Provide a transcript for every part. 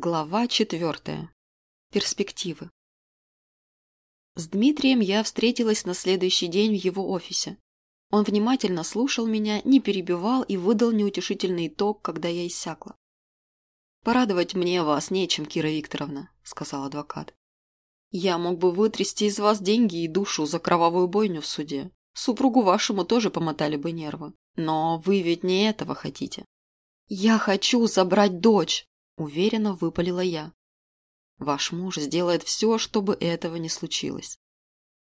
Глава четвертая. Перспективы. С Дмитрием я встретилась на следующий день в его офисе. Он внимательно слушал меня, не перебивал и выдал неутешительный итог, когда я иссякла. «Порадовать мне вас нечем, Кира Викторовна», – сказал адвокат. «Я мог бы вытрясти из вас деньги и душу за кровавую бойню в суде. Супругу вашему тоже помотали бы нервы. Но вы ведь не этого хотите». «Я хочу забрать дочь!» Уверенно выпалила я. Ваш муж сделает все, чтобы этого не случилось.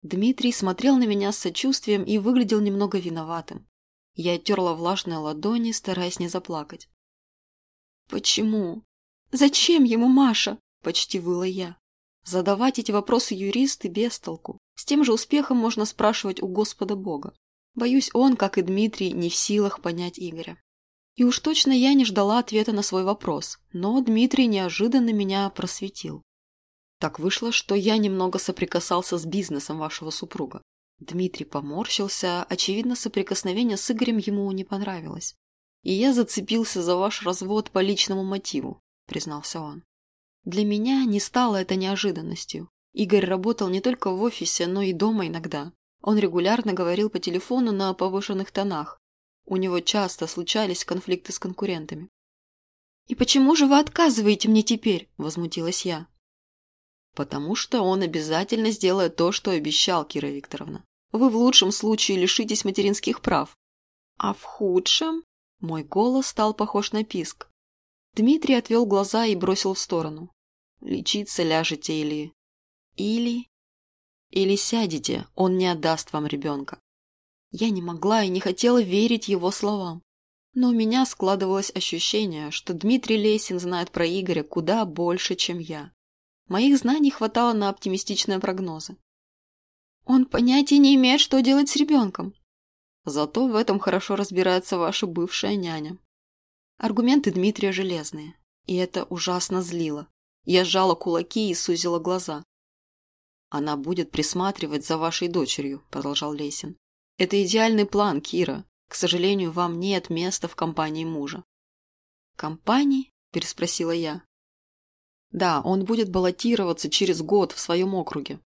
Дмитрий смотрел на меня с сочувствием и выглядел немного виноватым. Я терла влажные ладони, стараясь не заплакать. «Почему? Зачем ему Маша?» – почти выла я. Задавать эти вопросы юристы без толку. С тем же успехом можно спрашивать у Господа Бога. Боюсь, он, как и Дмитрий, не в силах понять Игоря. И уж точно я не ждала ответа на свой вопрос, но Дмитрий неожиданно меня просветил. Так вышло, что я немного соприкасался с бизнесом вашего супруга. Дмитрий поморщился, очевидно, соприкосновение с Игорем ему не понравилось. И я зацепился за ваш развод по личному мотиву, признался он. Для меня не стало это неожиданностью. Игорь работал не только в офисе, но и дома иногда. Он регулярно говорил по телефону на повышенных тонах, у него часто случались конфликты с конкурентами. «И почему же вы отказываете мне теперь?» – возмутилась я. «Потому что он обязательно сделает то, что обещал, Кира Викторовна. Вы в лучшем случае лишитесь материнских прав. А в худшем?» Мой голос стал похож на писк. Дмитрий отвел глаза и бросил в сторону. «Лечиться ляжете или...» «Или...» «Или сядете, он не отдаст вам ребенка. Я не могла и не хотела верить его словам. Но у меня складывалось ощущение, что Дмитрий Лесин знает про Игоря куда больше, чем я. Моих знаний хватало на оптимистичные прогнозы. Он понятия не имеет, что делать с ребенком. Зато в этом хорошо разбирается ваша бывшая няня. Аргументы Дмитрия железные. И это ужасно злило. Я сжала кулаки и сузила глаза. «Она будет присматривать за вашей дочерью», – продолжал Лесин. Это идеальный план, Кира. К сожалению, вам нет места в компании мужа. Компании? Переспросила я. Да, он будет баллотироваться через год в своем округе.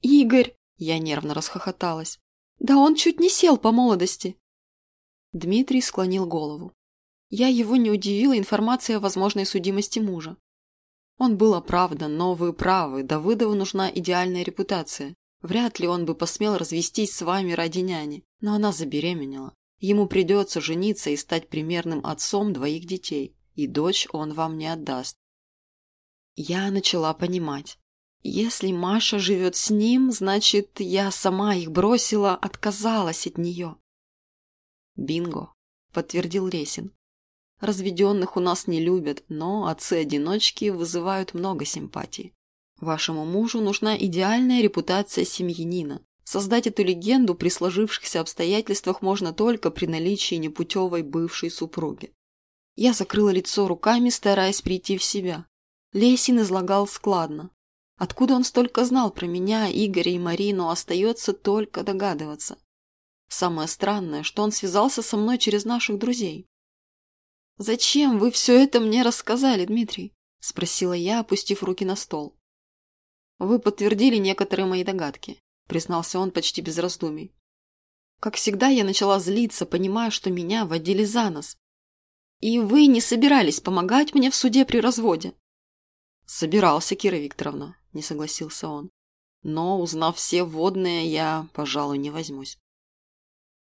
Игорь! Я нервно расхохоталась. Да он чуть не сел по молодости. Дмитрий склонил голову. Я его не удивила информацией о возможной судимости мужа. Он был оправдан, но вы правы, Давыдову нужна идеальная репутация. Вряд ли он бы посмел развестись с вами ради няни, но она забеременела. Ему придется жениться и стать примерным отцом двоих детей, и дочь он вам не отдаст. Я начала понимать. Если Маша живет с ним, значит, я сама их бросила, отказалась от нее. Бинго, подтвердил Ресин. Разведенных у нас не любят, но отцы-одиночки вызывают много симпатии. Вашему мужу нужна идеальная репутация семьянина. Создать эту легенду при сложившихся обстоятельствах можно только при наличии непутевой бывшей супруги. Я закрыла лицо руками, стараясь прийти в себя. Лесин излагал складно. Откуда он столько знал про меня, Игоря и Марину, остается только догадываться. Самое странное, что он связался со мной через наших друзей. «Зачем вы все это мне рассказали, Дмитрий?» – спросила я, опустив руки на стол. «Вы подтвердили некоторые мои догадки», – признался он почти без раздумий. Как всегда, я начала злиться, понимая, что меня водили за нос. «И вы не собирались помогать мне в суде при разводе?» «Собирался, Кира Викторовна», – не согласился он. «Но, узнав все водные, я, пожалуй, не возьмусь».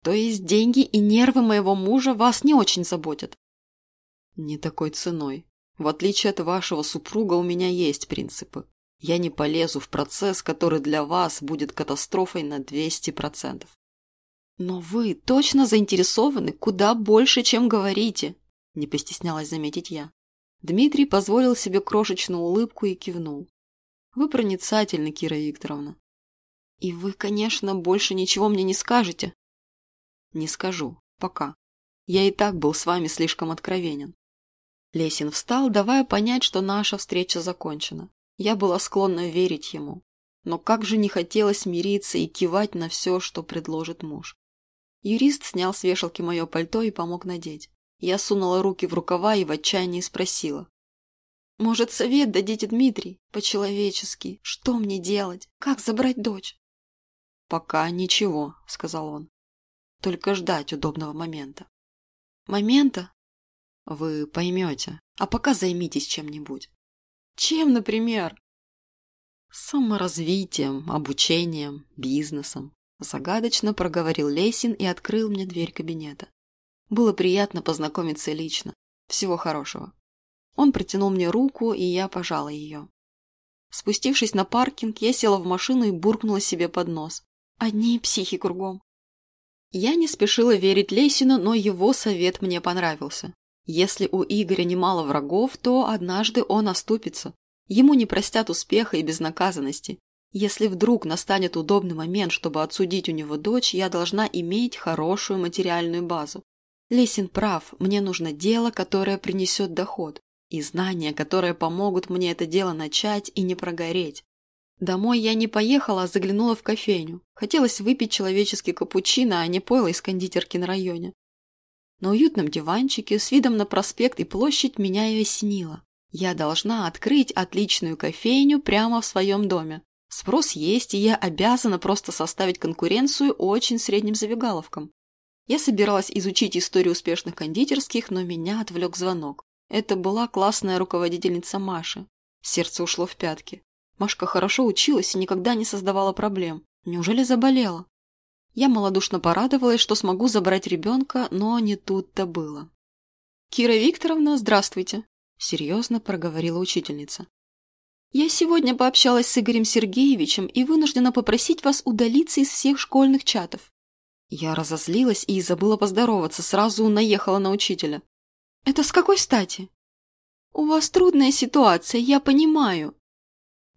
«То есть деньги и нервы моего мужа вас не очень заботят?» «Не такой ценой. В отличие от вашего супруга, у меня есть принципы. Я не полезу в процесс, который для вас будет катастрофой на 200%. Но вы точно заинтересованы куда больше, чем говорите, не постеснялась заметить я. Дмитрий позволил себе крошечную улыбку и кивнул. Вы проницательны, Кира Викторовна. И вы, конечно, больше ничего мне не скажете. Не скажу. Пока. Я и так был с вами слишком откровенен. Лесин встал, давая понять, что наша встреча закончена. Я была склонна верить ему. Но как же не хотелось мириться и кивать на все, что предложит муж. Юрист снял с вешалки мое пальто и помог надеть. Я сунула руки в рукава и в отчаянии спросила. Может, совет дадите, Дмитрий? По-человечески. Что мне делать? Как забрать дочь? Пока ничего, сказал он. Только ждать удобного момента. Момента? Вы поймете. А пока займитесь чем-нибудь. Чем, например? Саморазвитием, обучением, бизнесом. Загадочно проговорил Лесин и открыл мне дверь кабинета. Было приятно познакомиться лично. Всего хорошего. Он протянул мне руку, и я пожала ее. Спустившись на паркинг, я села в машину и буркнула себе под нос. Одни психи кругом. Я не спешила верить Лесину, но его совет мне понравился. Если у Игоря немало врагов, то однажды он оступится. Ему не простят успеха и безнаказанности. Если вдруг настанет удобный момент, чтобы отсудить у него дочь, я должна иметь хорошую материальную базу. Лесин прав, мне нужно дело, которое принесет доход и знания, которые помогут мне это дело начать и не прогореть. Домой я не поехала, а заглянула в кофейню. Хотелось выпить человеческий капучино, а не пойло из кондитерки на районе. На уютном диванчике с видом на проспект и площадь меня и осенило. Я должна открыть отличную кофейню прямо в своем доме. Спрос есть, и я обязана просто составить конкуренцию очень средним забегаловкам. Я собиралась изучить историю успешных кондитерских, но меня отвлек звонок. Это была классная руководительница Маши. Сердце ушло в пятки. Машка хорошо училась и никогда не создавала проблем. Неужели заболела? Я малодушно порадовалась, что смогу забрать ребенка, но не тут-то было. «Кира Викторовна, здравствуйте!» – серьезно проговорила учительница. «Я сегодня пообщалась с Игорем Сергеевичем и вынуждена попросить вас удалиться из всех школьных чатов». Я разозлилась и забыла поздороваться, сразу наехала на учителя. Это с какой стати? У вас трудная ситуация, я понимаю.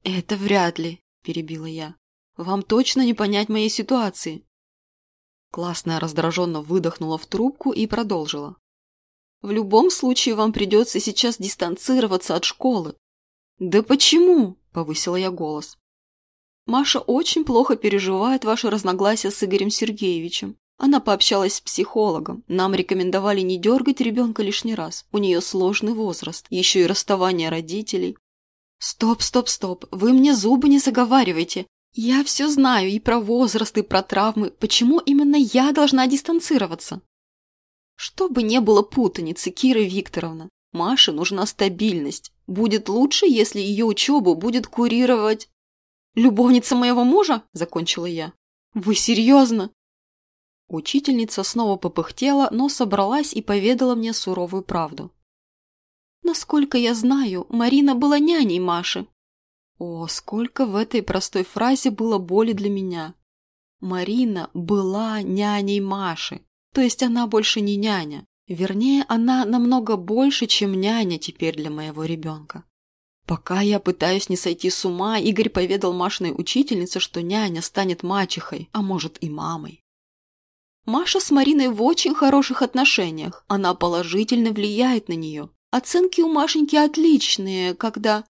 Это вряд ли, перебила я. Вам точно не понять моей ситуации. Классная раздраженно выдохнула в трубку и продолжила. В любом случае вам придется сейчас дистанцироваться от школы. Да почему? Повысила я голос. Маша очень плохо переживает ваши разногласия с Игорем Сергеевичем. Она пообщалась с психологом. Нам рекомендовали не дергать ребенка лишний раз. У нее сложный возраст, еще и расставание родителей. Стоп, стоп, стоп, вы мне зубы не заговаривайте. Я все знаю и про возраст, и про травмы. Почему именно я должна дистанцироваться? Чтобы не было путаницы, Кира Викторовна, Маше нужна стабильность. Будет лучше, если ее учебу будет курировать... «Любовница моего мужа?» – закончила я. «Вы серьезно?» Учительница снова попыхтела, но собралась и поведала мне суровую правду. Насколько я знаю, Марина была няней Маши. О, сколько в этой простой фразе было боли для меня. Марина была няней Маши. То есть она больше не няня. Вернее, она намного больше, чем няня теперь для моего ребенка. Пока я пытаюсь не сойти с ума, Игорь поведал Машиной учительнице, что няня станет мачехой, а может и мамой. Маша с Мариной в очень хороших отношениях. Она положительно влияет на нее. Оценки у Машеньки отличные, когда...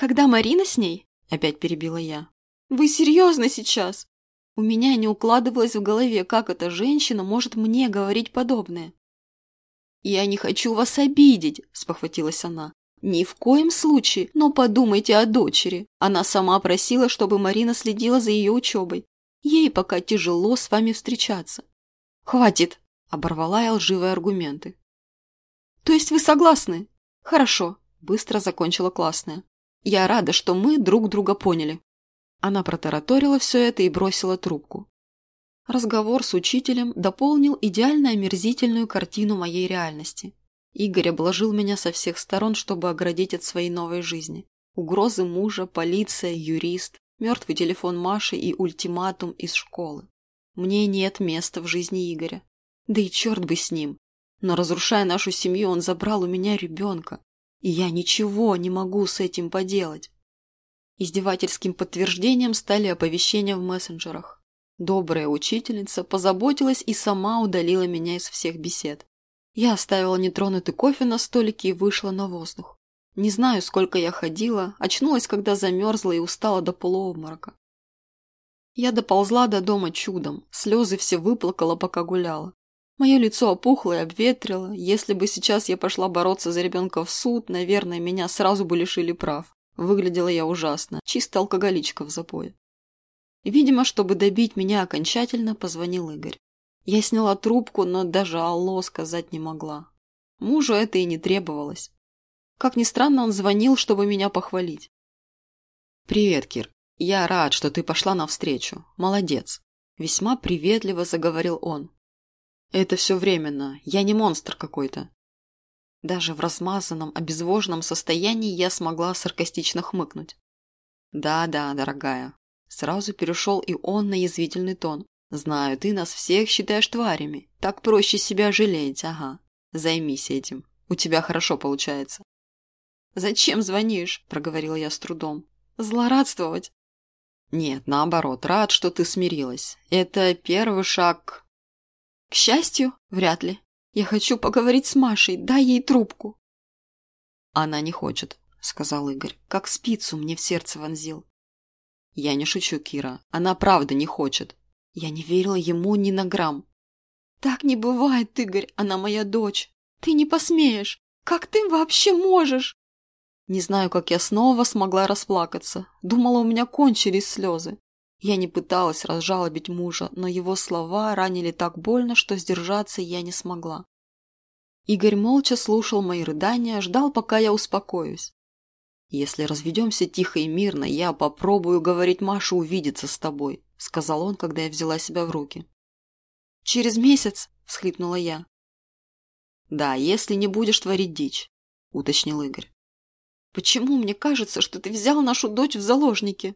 Когда Марина с ней? Опять перебила я. Вы серьезно сейчас? У меня не укладывалось в голове, как эта женщина может мне говорить подобное. «Я не хочу вас обидеть», – спохватилась она. «Ни в коем случае, но подумайте о дочери. Она сама просила, чтобы Марина следила за ее учебой. Ей пока тяжело с вами встречаться. «Хватит!» – оборвала я лживые аргументы. «То есть вы согласны?» «Хорошо», – быстро закончила классная. «Я рада, что мы друг друга поняли». Она протараторила все это и бросила трубку. Разговор с учителем дополнил идеально омерзительную картину моей реальности. Игорь обложил меня со всех сторон, чтобы оградить от своей новой жизни. Угрозы мужа, полиция, юрист, мертвый телефон Маши и ультиматум из школы. Мне нет места в жизни Игоря. Да и черт бы с ним. Но разрушая нашу семью, он забрал у меня ребенка. И я ничего не могу с этим поделать. Издевательским подтверждением стали оповещения в мессенджерах. Добрая учительница позаботилась и сама удалила меня из всех бесед. Я оставила нетронутый кофе на столике и вышла на воздух. Не знаю, сколько я ходила, очнулась, когда замерзла и устала до полуобморока. Я доползла до дома чудом, слезы все выплакала, пока гуляла. Мое лицо опухло и обветрило. Если бы сейчас я пошла бороться за ребенка в суд, наверное, меня сразу бы лишили прав. Выглядела я ужасно, чисто алкоголичка в запое. Видимо, чтобы добить меня окончательно, позвонил Игорь. Я сняла трубку, но даже алло сказать не могла. Мужу это и не требовалось. Как ни странно, он звонил, чтобы меня похвалить. «Привет, Кир. Я рад, что ты пошла навстречу. Молодец!» Весьма приветливо заговорил он. «Это все временно. Я не монстр какой-то». Даже в размазанном, обезвоженном состоянии я смогла саркастично хмыкнуть. «Да-да, дорогая». Сразу перешел и он на язвительный тон. «Знаю, ты нас всех считаешь тварями. Так проще себя жалеть, ага. Займись этим. У тебя хорошо получается». «Зачем звонишь?» – проговорила я с трудом. «Злорадствовать?» «Нет, наоборот, рад, что ты смирилась. Это первый шаг...» «К счастью, вряд ли. Я хочу поговорить с Машей, дай ей трубку». «Она не хочет», – сказал Игорь, как спицу мне в сердце вонзил. «Я не шучу, Кира. Она правда не хочет». Я не верила ему ни на грамм. «Так не бывает, Игорь, она моя дочь. Ты не посмеешь. Как ты вообще можешь?» Не знаю, как я снова смогла расплакаться. Думала, у меня кончились слезы. Я не пыталась разжалобить мужа, но его слова ранили так больно, что сдержаться я не смогла. Игорь молча слушал мои рыдания, ждал, пока я успокоюсь. «Если разведемся тихо и мирно, я попробую говорить Маше увидеться с тобой», сказал он, когда я взяла себя в руки. «Через месяц?» – всхлипнула я. «Да, если не будешь творить дичь», – уточнил Игорь. Почему мне кажется, что ты взял нашу дочь в заложники?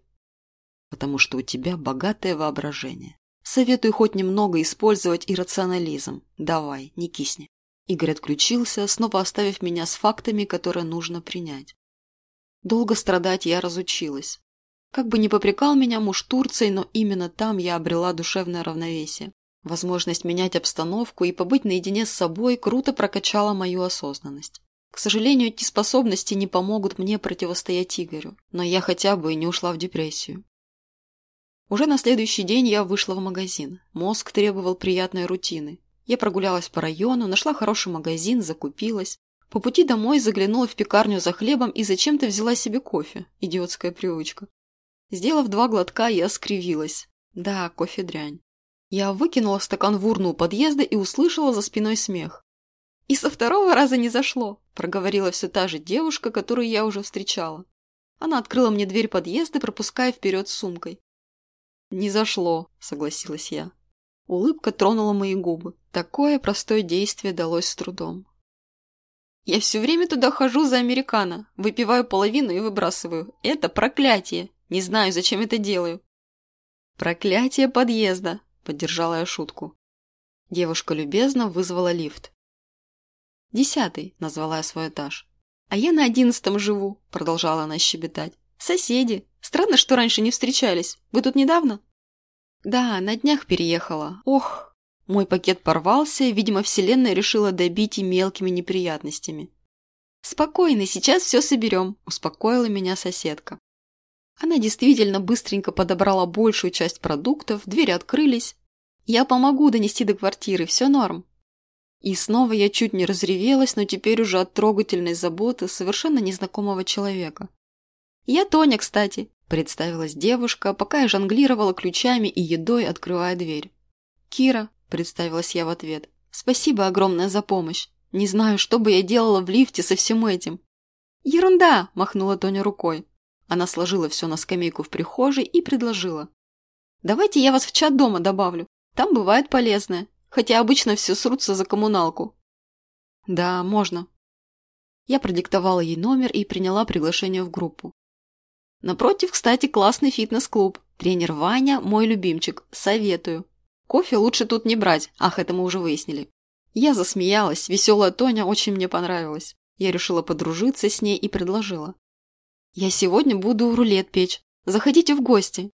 Потому что у тебя богатое воображение. Советую хоть немного использовать иррационализм. Давай, не кисни. Игорь отключился, снова оставив меня с фактами, которые нужно принять. Долго страдать я разучилась. Как бы ни попрекал меня муж Турцией, но именно там я обрела душевное равновесие. Возможность менять обстановку и побыть наедине с собой круто прокачала мою осознанность. К сожалению, эти способности не помогут мне противостоять Игорю, но я хотя бы не ушла в депрессию. Уже на следующий день я вышла в магазин. Мозг требовал приятной рутины. Я прогулялась по району, нашла хороший магазин, закупилась. По пути домой заглянула в пекарню за хлебом и зачем-то взяла себе кофе. Идиотская привычка. Сделав два глотка, я скривилась. Да, кофе дрянь. Я выкинула стакан в урну у подъезда и услышала за спиной смех. «И со второго раза не зашло», – проговорила все та же девушка, которую я уже встречала. Она открыла мне дверь подъезда, пропуская вперед сумкой. «Не зашло», – согласилась я. Улыбка тронула мои губы. Такое простое действие далось с трудом. «Я все время туда хожу за американо, выпиваю половину и выбрасываю. Это проклятие. Не знаю, зачем это делаю». «Проклятие подъезда», – поддержала я шутку. Девушка любезно вызвала лифт. «Десятый», — назвала я свой этаж. «А я на одиннадцатом живу», — продолжала она щебетать. «Соседи. Странно, что раньше не встречались. Вы тут недавно?» «Да, на днях переехала. Ох!» Мой пакет порвался, видимо, вселенная решила добить и мелкими неприятностями. «Спокойно, сейчас все соберем», – успокоила меня соседка. Она действительно быстренько подобрала большую часть продуктов, двери открылись. «Я помогу донести до квартиры, все норм», и снова я чуть не разревелась, но теперь уже от трогательной заботы совершенно незнакомого человека. «Я Тоня, кстати», – представилась девушка, пока я жонглировала ключами и едой, открывая дверь. «Кира», – представилась я в ответ, – «спасибо огромное за помощь. Не знаю, что бы я делала в лифте со всем этим». «Ерунда!» – махнула Тоня рукой. Она сложила все на скамейку в прихожей и предложила. «Давайте я вас в чат дома добавлю. Там бывает полезное хотя обычно все срутся за коммуналку. Да, можно. Я продиктовала ей номер и приняла приглашение в группу. Напротив, кстати, классный фитнес-клуб. Тренер Ваня – мой любимчик. Советую. Кофе лучше тут не брать. Ах, это мы уже выяснили. Я засмеялась. Веселая Тоня очень мне понравилась. Я решила подружиться с ней и предложила. Я сегодня буду рулет печь. Заходите в гости.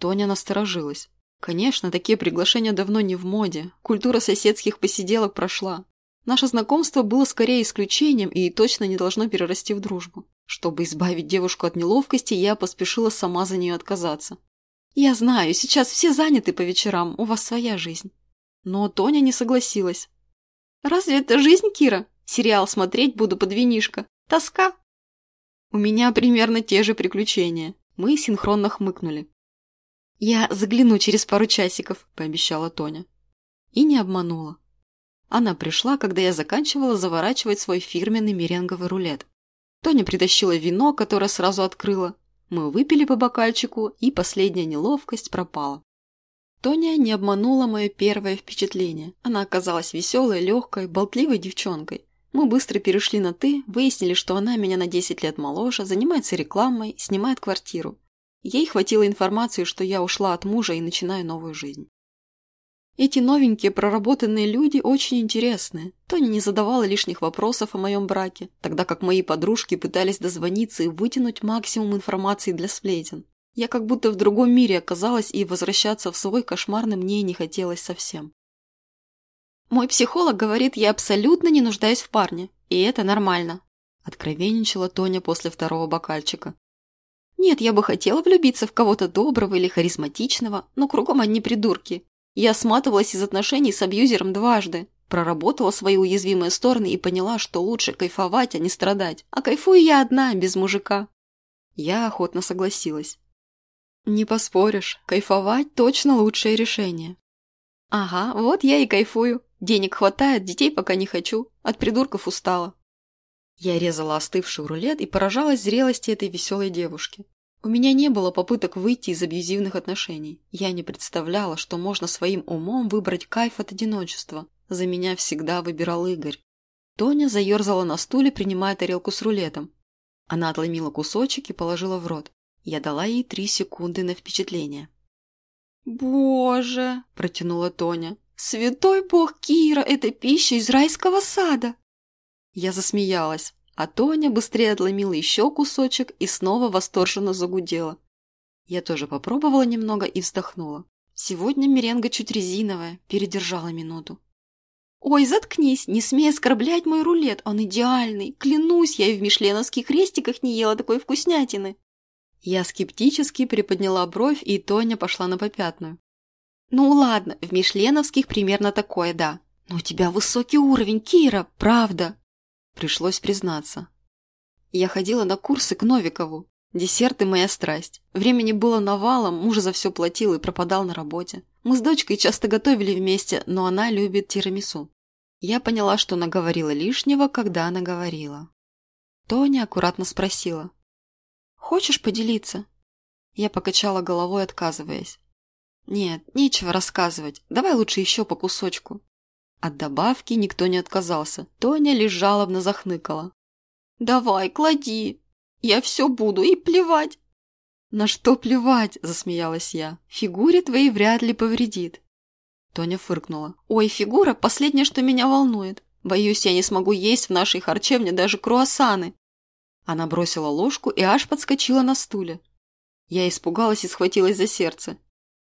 Тоня насторожилась. Конечно, такие приглашения давно не в моде. Культура соседских посиделок прошла. Наше знакомство было скорее исключением и точно не должно перерасти в дружбу. Чтобы избавить девушку от неловкости, я поспешила сама за нее отказаться. «Я знаю, сейчас все заняты по вечерам, у вас своя жизнь». Но Тоня не согласилась. «Разве это жизнь, Кира? Сериал смотреть буду под винишко. Тоска?» У меня примерно те же приключения. Мы синхронно хмыкнули. «Я загляну через пару часиков», – пообещала Тоня. И не обманула. Она пришла, когда я заканчивала заворачивать свой фирменный меренговый рулет. Тоня притащила вино, которое сразу открыла. Мы выпили по бокальчику, и последняя неловкость пропала. Тоня не обманула мое первое впечатление. Она оказалась веселой, легкой, болтливой девчонкой. Мы быстро перешли на «ты», выяснили, что она меня на 10 лет моложе, занимается рекламой, снимает квартиру. Ей хватило информации, что я ушла от мужа и начинаю новую жизнь. Эти новенькие проработанные люди очень интересные. Тони не задавала лишних вопросов о моем браке, тогда как мои подружки пытались дозвониться и вытянуть максимум информации для сплетен. Я как будто в другом мире оказалась и возвращаться в свой кошмарный мне не хотелось совсем. Мой психолог говорит, я абсолютно не нуждаюсь в парне, и это нормально. Откровенничала Тоня после второго бокальчика. Нет, я бы хотела влюбиться в кого-то доброго или харизматичного, но кругом одни придурки, я сматывалась из отношений с абьюзером дважды, проработала свои уязвимые стороны и поняла, что лучше кайфовать, а не страдать. А кайфую я одна, без мужика. Я охотно согласилась. Не поспоришь, кайфовать точно лучшее решение. Ага, вот я и кайфую. Денег хватает, детей пока не хочу. От придурков устала. Я резала остывший рулет и поражалась зрелости этой веселой девушки. У меня не было попыток выйти из абьюзивных отношений. Я не представляла, что можно своим умом выбрать кайф от одиночества. За меня всегда выбирал Игорь. Тоня заерзала на стуле, принимая тарелку с рулетом. Она отломила кусочек и положила в рот. Я дала ей три секунды на впечатление. «Боже!» – протянула Тоня. «Святой бог Кира! Это пища из райского сада!» Я засмеялась. А Тоня быстрее отломила еще кусочек и снова восторженно загудела. Я тоже попробовала немного и вздохнула. Сегодня меренга чуть резиновая, передержала минуту. «Ой, заткнись, не смей оскорблять мой рулет, он идеальный. Клянусь, я и в мишленовских крестиках не ела такой вкуснятины». Я скептически приподняла бровь, и Тоня пошла на попятную. «Ну ладно, в мишленовских примерно такое, да. Но у тебя высокий уровень, Кира, правда. Пришлось признаться. Я ходила на курсы к Новикову. Десерты – моя страсть. Времени было навалом, муж за все платил и пропадал на работе. Мы с дочкой часто готовили вместе, но она любит тирамису. Я поняла, что наговорила лишнего, когда она говорила. Тоня аккуратно спросила. «Хочешь поделиться?» Я покачала головой, отказываясь. «Нет, нечего рассказывать. Давай лучше еще по кусочку». От добавки никто не отказался. Тоня лишь жалобно захныкала. «Давай, клади! Я все буду и плевать!» «На что плевать?» – засмеялась я. «Фигуре твоей вряд ли повредит». Тоня фыркнула. «Ой, фигура – последнее, что меня волнует. Боюсь, я не смогу есть в нашей харчевне даже круассаны». Она бросила ложку и аж подскочила на стуле. Я испугалась и схватилась за сердце.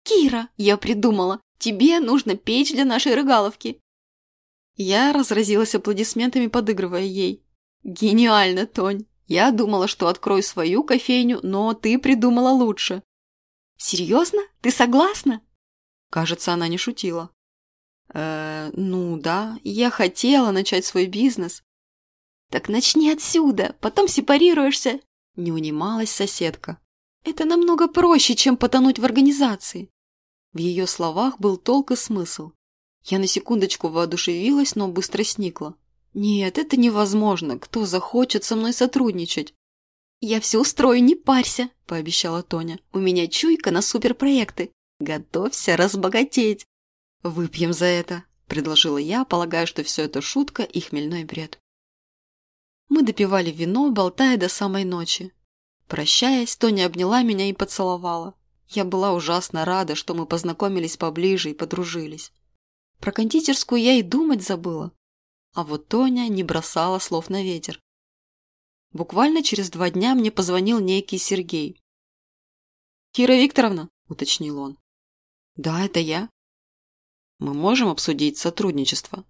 «Кира, я придумала! Тебе нужно печь для нашей рыгаловки. Я разразилась аплодисментами, подыгрывая ей. «Гениально, Тонь! Я думала, что открою свою кофейню, но ты придумала лучше». «Серьезно? Ты согласна?» Кажется, она не шутила. «Э, ну да, я хотела начать свой бизнес». «Так начни отсюда, потом сепарируешься», – не унималась соседка. «Это намного проще, чем потонуть в организации». В ее словах был толк и смысл. Я на секундочку воодушевилась, но быстро сникла. «Нет, это невозможно. Кто захочет со мной сотрудничать?» «Я все устрою, не парься», – пообещала Тоня. «У меня чуйка на суперпроекты. Готовься разбогатеть». «Выпьем за это», – предложила я, полагая, что все это шутка и хмельной бред. Мы допивали вино, болтая до самой ночи. Прощаясь, Тоня обняла меня и поцеловала. Я была ужасно рада, что мы познакомились поближе и подружились. Про кондитерскую я и думать забыла. А вот Тоня не бросала слов на ветер. Буквально через два дня мне позвонил некий Сергей. «Кира Викторовна», – уточнил он. «Да, это я». «Мы можем обсудить сотрудничество?»